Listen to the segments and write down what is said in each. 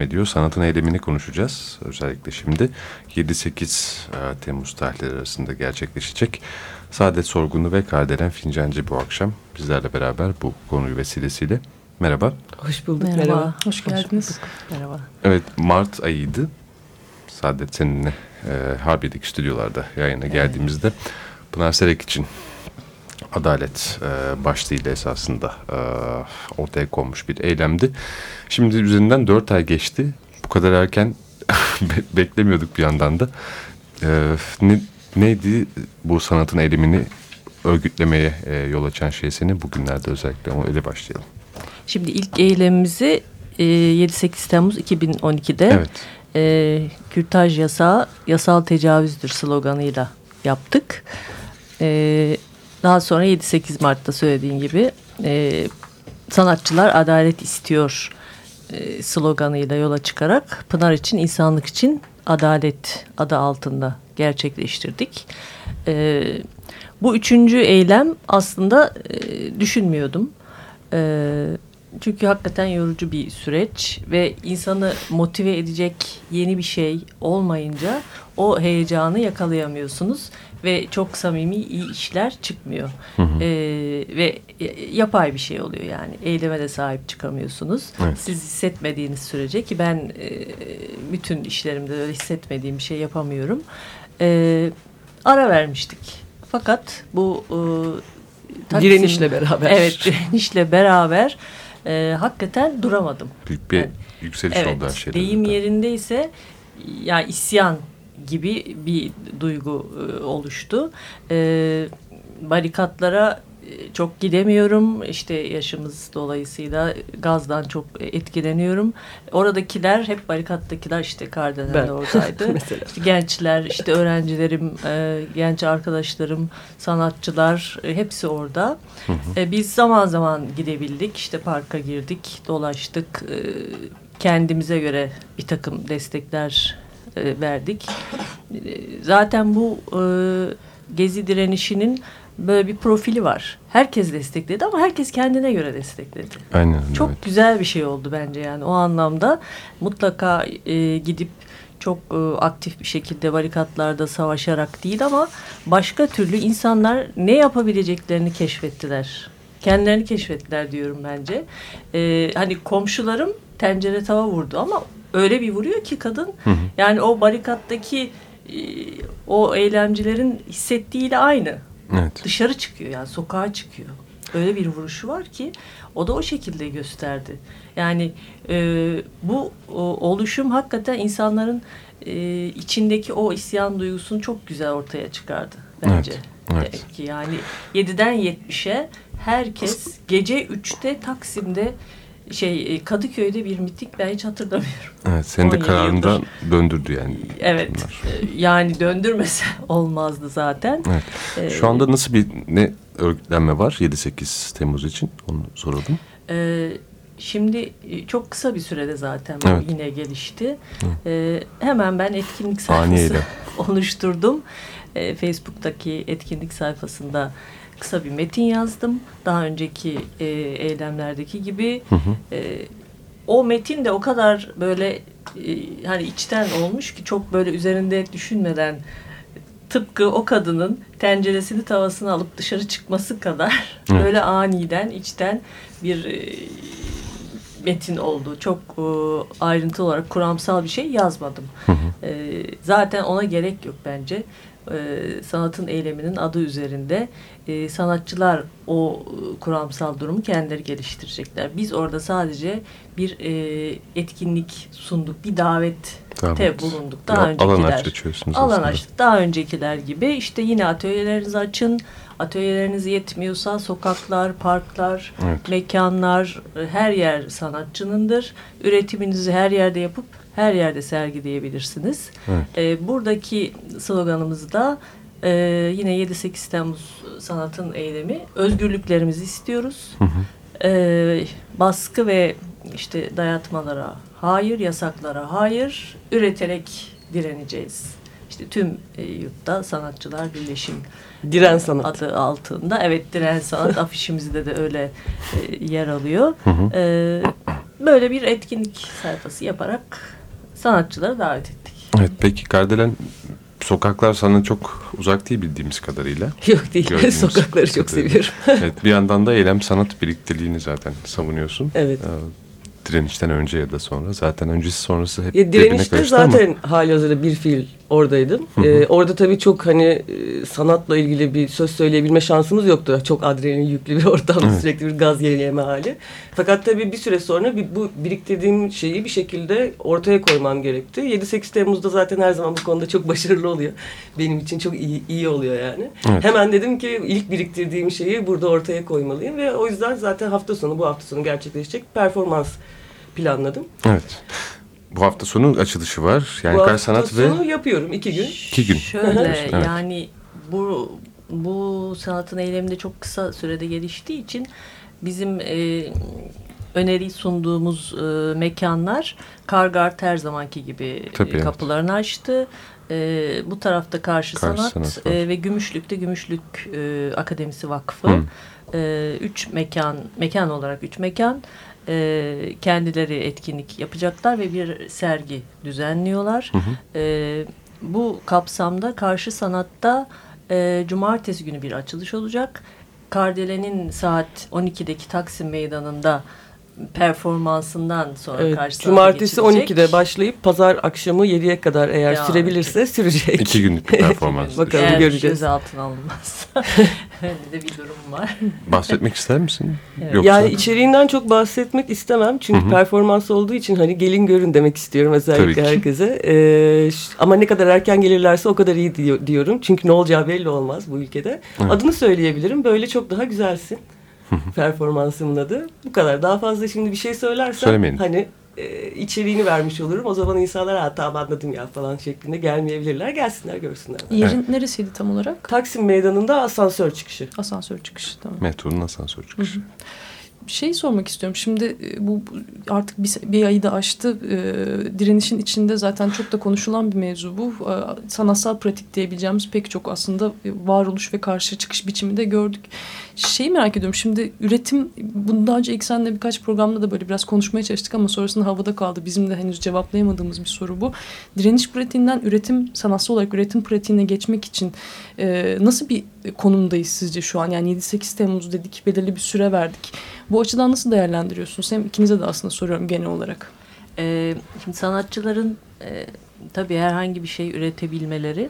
ediyor. Sanatın eylemini konuşacağız. Özellikle şimdi 7-8 e, Temmuz tarihleri arasında gerçekleşecek. Saadet Sorgunlu ve Kardelen Fincancı bu akşam bizlerle beraber bu konuyu vesilesiyle. Merhaba. Hoş bulduk. Merhaba. Merhaba. Hoş geldiniz. Merhaba. Evet Mart ayıydı. Saadet seninle e, Harbiye'deki stüdyolarda yayına geldiğimizde Pınar Serek için adalet e, başlığıyla esasında e, ortaya konmuş bir eylemdi. Şimdi üzerinden dört ay geçti. Bu kadar erken be- beklemiyorduk bir yandan da. E, ne, neydi bu sanatın eylemini örgütlemeye e, yol açan şey seni bugünlerde özellikle ama öyle başlayalım. Şimdi ilk eylemimizi e, 7-8 Temmuz 2012'de Evet. e, kürtaj yasağı yasal tecavüzdür sloganıyla yaptık. E, daha sonra 7-8 Mart'ta söylediğin gibi e, sanatçılar adalet istiyor e, sloganıyla yola çıkarak Pınar için insanlık için adalet adı altında gerçekleştirdik. E, bu üçüncü eylem aslında e, düşünmüyordum. E, çünkü hakikaten yorucu bir süreç ve insanı motive edecek yeni bir şey olmayınca o heyecanı yakalayamıyorsunuz ve çok samimi iyi işler çıkmıyor. Hı hı. Ee, ve yapay bir şey oluyor yani. Eyleme de sahip çıkamıyorsunuz. Evet. Siz hissetmediğiniz sürece ki ben e, bütün işlerimde öyle hissetmediğim bir şey yapamıyorum. E, ara vermiştik. Fakat bu e, Taksim- Direnişle beraber. Evet direnişle beraber e, hakikaten duramadım. Büyük bir Evet. yükseliş Evet oldu her şeyde. deyim zaten. yerindeyse ya isyan gibi bir duygu e, oluştu. E, barikatlara çok gidemiyorum. İşte yaşımız dolayısıyla gazdan çok etkileniyorum. Oradakiler hep barikattakiler işte Kardelen Ben. de oradaydı. İşte gençler, işte öğrencilerim, e, genç arkadaşlarım, sanatçılar e, hepsi orada. Hı hı. E, biz zaman zaman gidebildik. İşte parka girdik, dolaştık. E, kendimize göre bir takım destekler e, verdik. E, zaten bu e, gezi direnişinin böyle bir profili var. Herkes destekledi ama herkes kendine göre destekledi. Aynen Çok evet. güzel bir şey oldu bence yani o anlamda mutlaka e, gidip çok e, aktif bir şekilde barikatlarda savaşarak değil ama başka türlü insanlar ne yapabileceklerini keşfettiler. Kendilerini keşfettiler diyorum bence. E, hani komşularım tencere tava vurdu ama öyle bir vuruyor ki kadın Hı hı. yani o barikattaki e, o eylemcilerin hissettiğiyle aynı Evet. dışarı çıkıyor yani sokağa çıkıyor. Öyle bir vuruşu var ki o da o şekilde gösterdi. Yani e, bu o, oluşum hakikaten insanların e, içindeki o isyan duygusunu çok güzel ortaya çıkardı bence. Evet, evet. Yani 7'den 70'e herkes gece 3'te Taksim'de şey e, Kadıköy'de bir miting ben hiç hatırlamıyorum. Evet, senin de 17 kararından döndürdü yani. Evet. bunlar. e, Yani döndürmese olmazdı zaten. Evet. E, Şu anda nasıl bir ne örgütlenme var 7-8 Temmuz için onu soralım. Ee, şimdi çok kısa bir sürede zaten Evet. yine gelişti. Ee, hemen ben etkinlik sayfası oluşturdum. Ee, Facebook'taki etkinlik sayfasında kısa bir metin yazdım. Daha önceki e, eylemlerdeki gibi. Hı hı. Ee, o metin de o kadar böyle e, hani içten olmuş ki çok böyle üzerinde düşünmeden tıpkı o kadının tenceresini tavasını alıp dışarı çıkması kadar Evet. böyle aniden içten bir e, metin oldu. Çok e, ayrıntılı olarak kuramsal bir şey yazmadım. Hı hı. E, zaten ona gerek yok bence. E, sanatın eyleminin adı üzerinde e, sanatçılar o e, kuramsal durumu kendileri geliştirecekler. Biz orada sadece bir e, etkinlik sunduk, bir davet Davet. bulunduk. Daha al- alan açıyorsunuz Alan aslında. açtık. Daha öncekiler gibi işte yine atölyelerinizi açın. Atölyeleriniz yetmiyorsa sokaklar, parklar, Evet. mekanlar e, her yer sanatçınındır. Üretiminizi her yerde yapıp her yerde sergileyebilirsiniz. Evet. E, buradaki sloganımız da e, yine 7-8 Temmuz sanatın eylemi. Özgürlüklerimizi istiyoruz. Hı hı. E, baskı ve işte dayatmalara hayır, yasaklara hayır, üreterek direneceğiz. İşte tüm e, yurtta sanatçılar birleşim Diren sanat. adı altında. Evet diren sanat afişimizde de öyle e, yer alıyor. Hı hı. E, böyle bir etkinlik sayfası yaparak sanatçıları davet ettik. Evet peki Kardelen sokaklar sana çok uzak değil bildiğimiz kadarıyla. Yok değil. Sokakları çok kadarıyla. seviyorum. evet bir yandan da eylem sanat birlikteliğini zaten savunuyorsun. Evet. Ee, direnişten önce ya da sonra. Zaten öncesi sonrası hep Ya, direnişte karıştı ama- zaten hali hazırda bir fiil oradaydım. Ee, orada tabii çok hani e, sanatla ilgili bir söz söyleyebilme şansımız yoktu. Çok adrenalin yüklü bir ortam, Evet. sürekli bir gaz yenileme hali. Fakat tabii bir süre sonra bir, bu biriktirdiğim şeyi bir şekilde ortaya koymam gerekti. 7-8 Temmuz'da zaten her zaman bu konuda çok başarılı oluyor. Benim için çok iyi, iyi oluyor yani. Evet. Hemen dedim ki ilk biriktirdiğim şeyi burada ortaya koymalıyım ve o yüzden zaten hafta sonu bu hafta sonu gerçekleşecek performans planladım. Evet. Bu hafta sonu açılışı var. Yani bu Kar hafta Sanat ve sonu yapıyorum iki gün. iki gün. Şöyle Evet. yani bu bu sanatın eyleminde çok kısa sürede geliştiği için bizim e, öneri sunduğumuz e, mekanlar Kargart her zamanki gibi Tabii, e, evet. kapılarını açtı. E, bu tarafta Karşı, Karşı Sanat, Sanat e, ve Gümüşlük'te Gümüşlük e, Akademisi Vakfı. Hı. E, üç mekan, mekan olarak üç mekan e, kendileri etkinlik yapacaklar ve bir sergi düzenliyorlar. Hı hı. E, bu kapsamda Karşı Sanat'ta e, cumartesi günü bir açılış olacak. Kardele'nin saat 12'deki Taksim Meydanı'nda performansından sonra Evet, Karşı Sanat'a cumartesi geçilecek. 12'de başlayıp pazar akşamı 7'ye kadar eğer Devam sürebilirse sürecek. İki günlük bir performans. Bakalım Eğer göreceğiz. gözaltına alınmazsa. Öyle de bir durum var. Bahsetmek ister misin? Evet. Yoksa Yani içeriğinden çok bahsetmek istemem. Çünkü Hı hı. performans olduğu için hani gelin görün demek istiyorum özellikle herkese. Ee, ş- ama ne kadar erken gelirlerse o kadar iyi diyor- diyorum. Çünkü ne olacağı belli olmaz bu ülkede. Evet. Adını söyleyebilirim. Böyle çok daha güzelsin. Performansımın adı. Bu kadar. Daha fazla şimdi bir şey söylersem Söylemeyin. hani e, içeriğini vermiş olurum. O zaman insanlar ha tamam anladım ya falan şeklinde gelmeyebilirler. Gelsinler görsünler. Yerin neresiydi tam olarak? Taksim Meydanı'nda asansör çıkışı. Asansör çıkışı tamam. metronun asansör çıkışı. Bir şey sormak istiyorum. Şimdi e, bu artık bir, bir ayı da aştı. Ee, direnişin içinde zaten çok da konuşulan bir mevzu bu. Ee, sanatsal pratik diyebileceğimiz pek çok aslında e, varoluş ve karşı çıkış biçimi de gördük. Şeyi merak ediyorum. Şimdi üretim bunu daha önce ilk seninle birkaç programda da böyle biraz konuşmaya çalıştık ama sonrasında havada kaldı. Bizim de henüz cevaplayamadığımız bir soru bu. Direniş pratiğinden üretim sanatsal olarak üretim pratiğine geçmek için e, nasıl bir konumdayız sizce şu an? Yani 7-8 Temmuz dedik, belirli bir süre verdik. Bu açıdan nasıl değerlendiriyorsunuz? Hem ikinize de aslında soruyorum genel olarak. Ee, şimdi sanatçıların e, tabii herhangi bir şey üretebilmeleri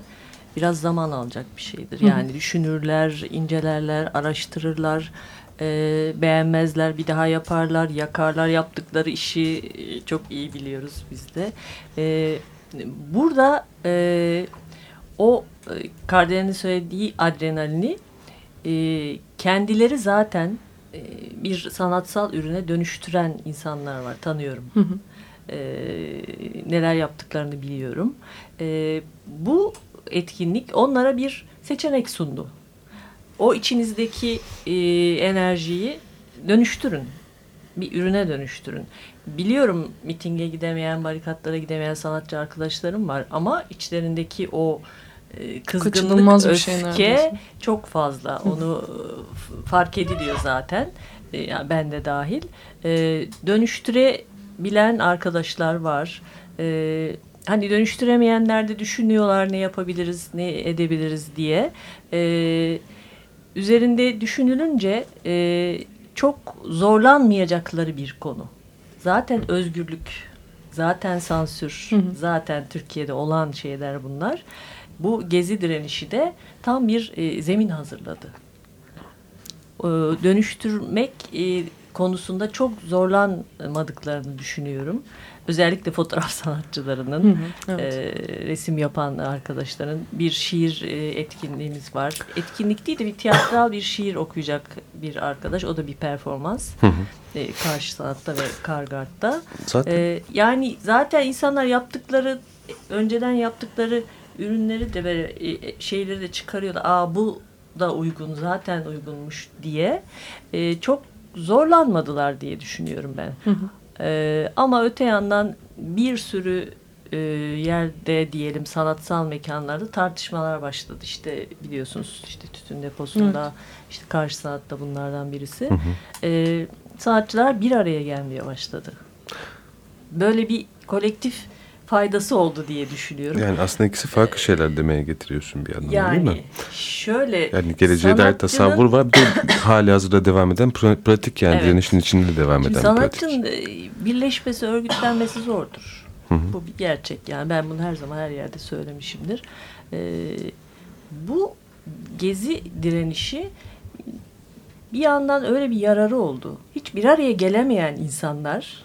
biraz zaman alacak bir şeydir. Hı hı. Yani düşünürler, incelerler, araştırırlar, e, beğenmezler, bir daha yaparlar, yakarlar. Yaptıkları işi e, çok iyi biliyoruz biz de. E, burada e, o e, Kardelen'in söylediği adrenalini e, kendileri zaten e, bir sanatsal ürüne dönüştüren insanlar var. Tanıyorum. Hı hı. E, neler yaptıklarını biliyorum. E, bu etkinlik onlara bir seçenek sundu. O içinizdeki e, enerjiyi dönüştürün. Bir ürüne dönüştürün. Biliyorum mitinge gidemeyen, barikatlara gidemeyen sanatçı arkadaşlarım var ama içlerindeki o kızgınlık, Kaçınılmaz bir şey öfke çok fazla. Onu e, fark ediliyor zaten. E, yani ben de dahil. E, dönüştürebilen arkadaşlar var. E, hani dönüştüremeyenler de düşünüyorlar ne yapabiliriz, ne edebiliriz diye. E, üzerinde düşünülünce e, çok zorlanmayacakları bir konu. Zaten özgürlük, zaten sansür, Hı hı. zaten Türkiye'de olan şeyler bunlar. Bu gezi direnişi de tam bir e, zemin hazırladı. E, dönüştürmek e, konusunda çok zorlanmadıklarını düşünüyorum. Özellikle fotoğraf sanatçılarının, Hı hı, evet. e, resim yapan arkadaşların bir şiir e, etkinliğimiz var. Etkinlik değil de bir tiyatral bir şiir okuyacak bir arkadaş. O da bir performans. Hı hı. E, karşı sanatta ve Kargart'ta. Zaten Ee, yani zaten insanlar yaptıkları önceden yaptıkları ürünleri de böyle e, şeyleri de çıkarıyorlar. Aa bu da uygun zaten uygunmuş diye e, çok zorlanmadılar diye düşünüyorum ben. Hı hı. Ee, ama öte yandan bir sürü e, yerde diyelim sanatsal mekanlarda tartışmalar başladı. İşte biliyorsunuz işte tütün deposunda işte karşı sanatta bunlardan birisi. Hı hı. Ee, sanatçılar bir araya gelmeye başladı. böyle bir kolektif faydası oldu diye düşünüyorum. Yani aslında ikisi farklı şeyler demeye getiriyorsun bir yandan yani değil mi? şöyle Yani geleceğe dair sanatçının- tasavvur var. Bir de hali hazırda devam eden pra- pratik yani Evet. direnişin içinde devam eden bir pratik. sanatçının e, birleşmesi, örgütlenmesi zordur. Hı hı. Bu bir gerçek. Yani ben bunu her zaman her yerde söylemişimdir. Ee, bu gezi direnişi bir yandan öyle bir yararı oldu. Hiç bir araya gelemeyen insanlar,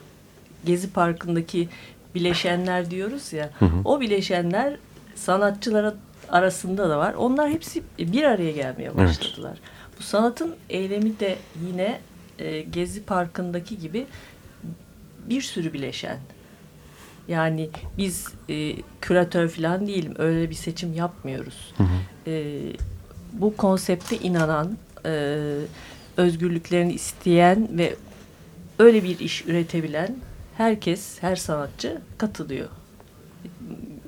Gezi Parkı'ndaki bileşenler diyoruz ya, hı. o bileşenler sanatçılara arasında da var. Onlar hepsi bir araya gelmeye başladılar. Bu sanatın eylemi de yine e, Gezi Parkı'ndaki gibi bir sürü bileşen. Yani biz e, küratör falan değilim. Öyle bir seçim yapmıyoruz. Hı hı. E, bu konsepte inanan, e, özgürlüklerini isteyen ve öyle bir iş üretebilen herkes, her sanatçı katılıyor.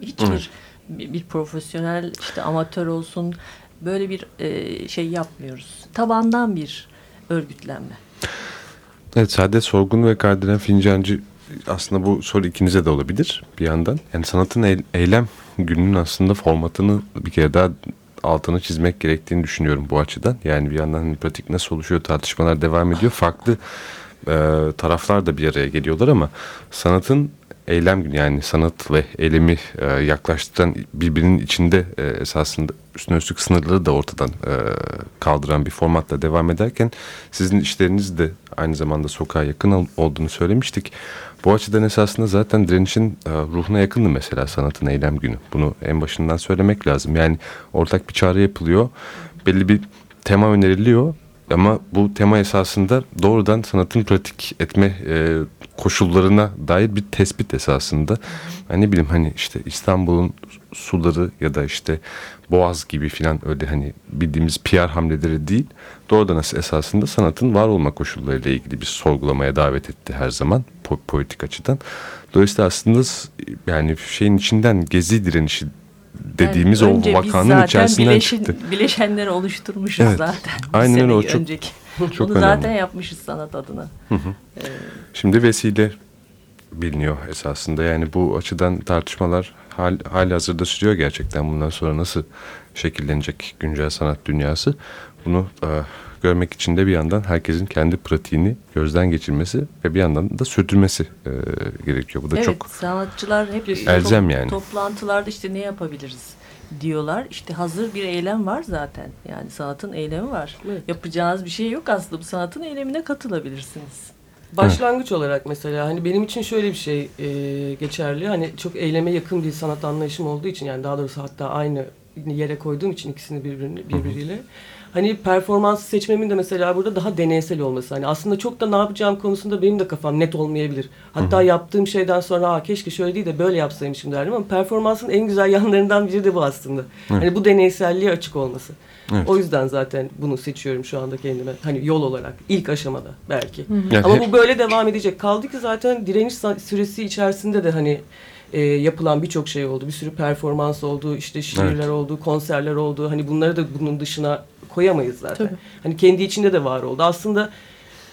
Hiçbir Evet. bir, bir profesyonel işte amatör olsun böyle bir e, şey yapmıyoruz. Tabandan bir örgütlenme. Evet Saadet Sorgun ve Kardelen Fincancı aslında bu soru ikinize de olabilir bir yandan. Yani sanatın eyle- eylem gününün aslında formatını bir kere daha altını çizmek gerektiğini düşünüyorum bu açıdan. Yani bir yandan pratik nasıl oluşuyor tartışmalar devam ediyor. Farklı e, taraflar da bir araya geliyorlar ama sanatın eylem günü yani sanat ve eylemi e, yaklaştıran birbirinin içinde e, esasında üstüne üstlük sınırları da ortadan e, kaldıran bir formatla devam ederken sizin işleriniz de aynı zamanda sokağa yakın ol- olduğunu söylemiştik. Bu açıdan esasında zaten direnişin e, ruhuna yakındı mesela sanatın eylem günü. Bunu en başından söylemek lazım. Yani ortak bir çağrı yapılıyor. Belli bir tema öneriliyor. Ama bu tema esasında doğrudan sanatın pratik etme e, koşullarına dair bir tespit esasında. Hani ne bileyim hani işte İstanbul'un suları ya da işte Boğaz gibi filan öyle hani bildiğimiz PR hamleleri değil. Doğrudan es- esasında sanatın var olma koşullarıyla ilgili bir sorgulamaya davet etti her zaman po- politik açıdan. Dolayısıyla aslında yani şeyin içinden gezi direnişi dediğimiz Yani o vakanın içerisinden bileşin- çıktı. Bileşenleri oluşturmuşuz Evet. zaten. Aynen öyle, o çok- önceki. çok Bunu önemli. zaten yapmışız sanat adına. Ee, Şimdi vesile biliniyor esasında. Yani bu açıdan tartışmalar hal, hali hazırda sürüyor gerçekten. Bundan sonra nasıl şekillenecek güncel sanat dünyası? Bunu e, görmek için de bir yandan herkesin kendi pratiğini gözden geçirmesi ve bir yandan da sürdürmesi e, gerekiyor. Bu da evet, çok sanatçılar hep Elzem yani. toplantılarda işte ne yapabiliriz diyorlar. İşte hazır bir eylem var zaten. Yani sanatın eylemi var. Evet. Yapacağınız bir şey yok aslında. Bu sanatın eylemine katılabilirsiniz. Başlangıç olarak mesela hani benim için şöyle bir şey e, geçerli. Hani çok eyleme yakın bir sanat anlayışım olduğu için yani daha doğrusu hatta aynı yere koyduğum için ikisini birbirini, birbiriyle. Hani performans seçmemin de mesela burada daha deneysel olması. Hani aslında çok da ne yapacağım konusunda benim de kafam net olmayabilir. Hatta yaptığım şeyden sonra Aa, keşke şöyle değil de böyle yapsaymışım derdim ama performansın en güzel yanlarından biri de bu aslında. Hani bu deneyselliğe açık olması. Evet. O yüzden zaten bunu seçiyorum şu anda kendime. Hani yol olarak ilk aşamada belki. Yani Ama hep- bu böyle devam edecek. Kaldı ki zaten direniş süresi içerisinde de hani e, yapılan birçok şey oldu. Bir sürü performans oldu, işte şiirler Evet. oldu, konserler oldu. Hani bunları da bunun dışına koyamayız zaten. Tabii. Hani kendi içinde de var oldu. Aslında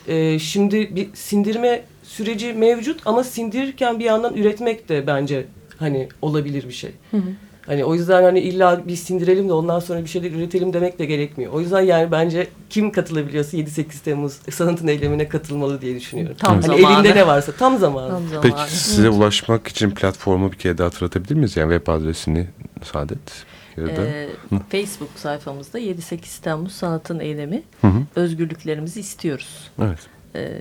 e, şimdi bir sindirme süreci mevcut ama sindirirken bir yandan üretmek de bence hani olabilir bir şey. Hı hı. Hani o yüzden hani illa bir sindirelim de ondan sonra bir şeyler üretelim demek de gerekmiyor. O yüzden yani bence kim katılabiliyorsa 7-8 Temmuz sanatın eylemine katılmalı diye düşünüyorum. Tam hani zamanı. elinde ne varsa tam zamanı. Tam zamanı. Peki size ulaşmak için platformu bir kere daha hatırlatabilir miyiz? Yani web adresini Saadet ya da Ee, Facebook sayfamızda 7-8 Temmuz Sanatın Eylemi Hı hı. özgürlüklerimizi istiyoruz. Evet. Ee,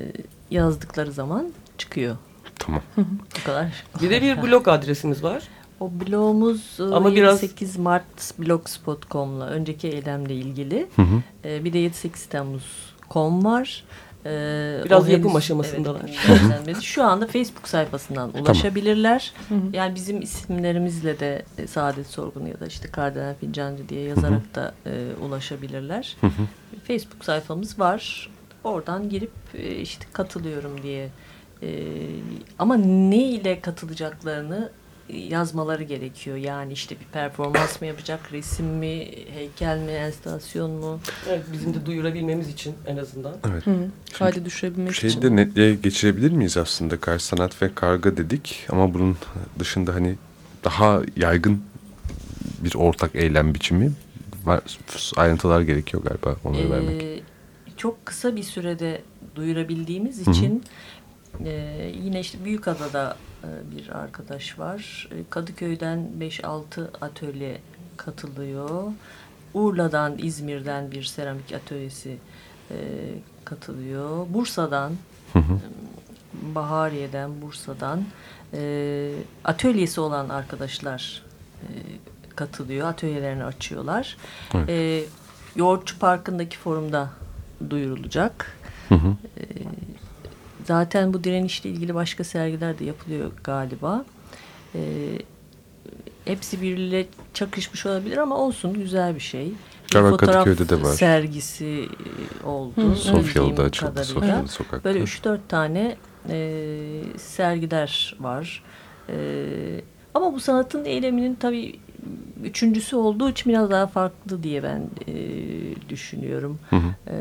yazdıkları zaman çıkıyor. Tamam. Bu kadar. Bir de bir blog adresimiz var. O blogumuz e, Ama biraz- 8 Mart blogspot.com'la önceki eylemle ilgili. Hı hı. Ee, bir de 7-8 Temmuz.com var. Ee, Biraz o yapım henüz- aşamasındalar. Evet. Şu anda Facebook sayfasından ulaşabilirler. Hı. Yani bizim isimlerimizle de e, Saadet Sorgun ya da işte Kardinal Fincancı diye yazarak da e, ulaşabilirler. Hı hı. Facebook sayfamız var. Oradan girip e, işte katılıyorum diye. E, ama ne ile katılacaklarını yazmaları gerekiyor. Yani işte bir performans mı yapacak, resim mi, heykel mi, enstalasyon mu? Evet, bizim de duyurabilmemiz için en azından. Evet. Hı. Kaydı düşürebilmek Şeyi için. de netliğe geçirebilir miyiz aslında? Karşı sanat ve karga dedik ama bunun dışında hani daha yaygın bir ortak eylem biçimi var. Ayrıntılar gerekiyor galiba onları vermek. Ee, çok kısa bir sürede duyurabildiğimiz hı. için e, yine işte Büyükada'da bir arkadaş var. E, Kadıköy'den 5-6 atölye katılıyor. Urla'dan, İzmir'den bir seramik atölyesi e, katılıyor. Bursa'dan, Hı hı. Bahariye'den, Bursa'dan e, atölyesi olan arkadaşlar e, katılıyor. Atölyelerini açıyorlar. Evet. E, Yoğurtçu Parkı'ndaki forumda duyurulacak. Hı hı. Zaten bu direnişle ilgili başka sergiler de yapılıyor galiba. E, hepsi birbiriyle çakışmış olabilir ama olsun güzel bir şey. Galiba fotoğraf Kadıköy'de de var. sergisi e, oldu. Hı, açıldı. Sofyalı sokakta. Böyle 3-4 tane e, sergiler var. E, ama bu sanatın eyleminin tabii üçüncüsü olduğu için biraz daha farklı diye ben e, düşünüyorum. Hı hı. E,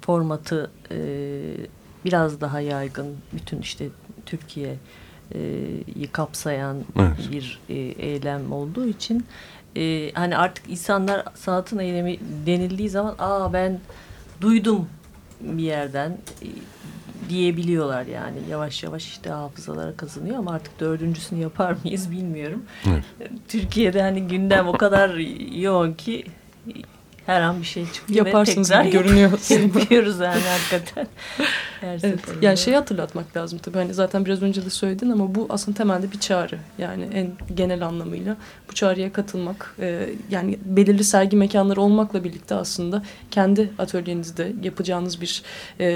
formatı e, biraz daha yaygın. Bütün işte Türkiye'yi kapsayan Evet. bir e, eylem olduğu için e, hani artık insanlar sanatın eylemi denildiği zaman aa ben duydum bir yerden e, diyebiliyorlar yani yavaş yavaş işte hafızalara kazanıyor ama artık dördüncüsünü yapar mıyız bilmiyorum. Evet. Türkiye'de hani gündem o kadar yoğun ki her an bir şey çıkıyor Yaparsınız ve tekrar gibi görünüyor. yap- yapıyoruz yani hakikaten. Her Evet. Yani şeyi hatırlatmak lazım tabii. Hani zaten biraz önce de söyledin ama bu aslında temelde bir çağrı. Yani en genel anlamıyla bu çağrıya katılmak, e, yani belirli sergi mekanları olmakla birlikte aslında kendi atölyenizde yapacağınız bir e,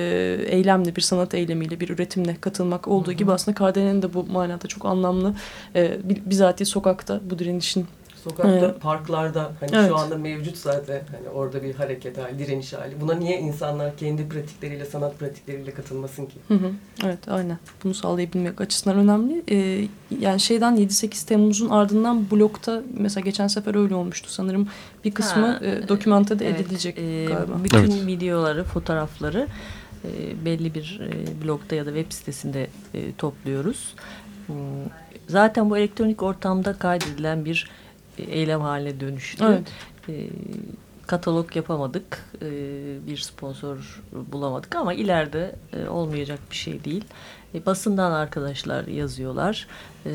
eylemle, bir sanat eylemiyle, bir üretimle katılmak olduğu gibi aslında Kardelen'in de bu manada çok anlamlı. E, bi- bizatihi sokakta bu direnişin Sokakta, Evet. parklarda hani Evet. şu anda mevcut zaten hani orada bir hareket hali, direniş hali. Buna niye insanlar kendi pratikleriyle, sanat pratikleriyle katılmasın ki? Hı hı. Evet aynen. Bunu sağlayabilmek açısından önemli. Ee, yani şeyden 7-8 Temmuz'un ardından blokta mesela geçen sefer öyle olmuştu sanırım. Bir kısmı Ha, e, dokümante de Evet, edilecek e, galiba. Bütün Evet. videoları, fotoğrafları e, belli bir e, blogda ya da web sitesinde e, topluyoruz. Hmm, Zaten bu elektronik ortamda kaydedilen bir e, eylem haline dönüştü. Evet. E, katalog yapamadık, e, bir sponsor bulamadık ama ileride e, olmayacak bir şey değil. E, basından arkadaşlar yazıyorlar. E,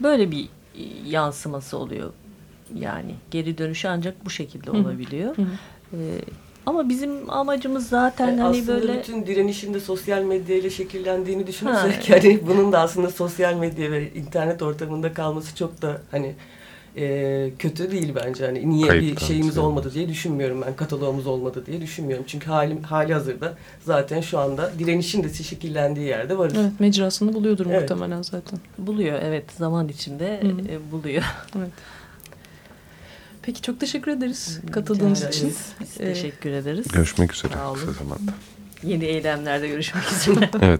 böyle bir yansıması oluyor. Yani geri dönüşü ancak bu şekilde olabiliyor. Hı hı. E, ama bizim amacımız zaten E, hani aslında böyle bütün direnişin de sosyal medyayla şekillendiğini düşünürsek Ha. yani bunun da aslında sosyal medya ve internet ortamında kalması çok da hani e, kötü değil bence. Hani niye Kayıp bir şeyimiz evet. olmadı diye düşünmüyorum ben. Kataloğumuz olmadı diye düşünmüyorum. Çünkü hali, hali hazırda zaten şu anda direnişin de şekillendiği yerde varız. Evet mecrasını buluyordur Evet. muhtemelen zaten. buluyor evet zaman içinde Hı hı. e, buluyor. Evet. Peki çok teşekkür ederiz Rica katıldığınız ederiz. için. Biz Ee, teşekkür ederiz. Görüşmek üzere kısa zamanda. Yeni eylemlerde görüşmek üzere. Evet.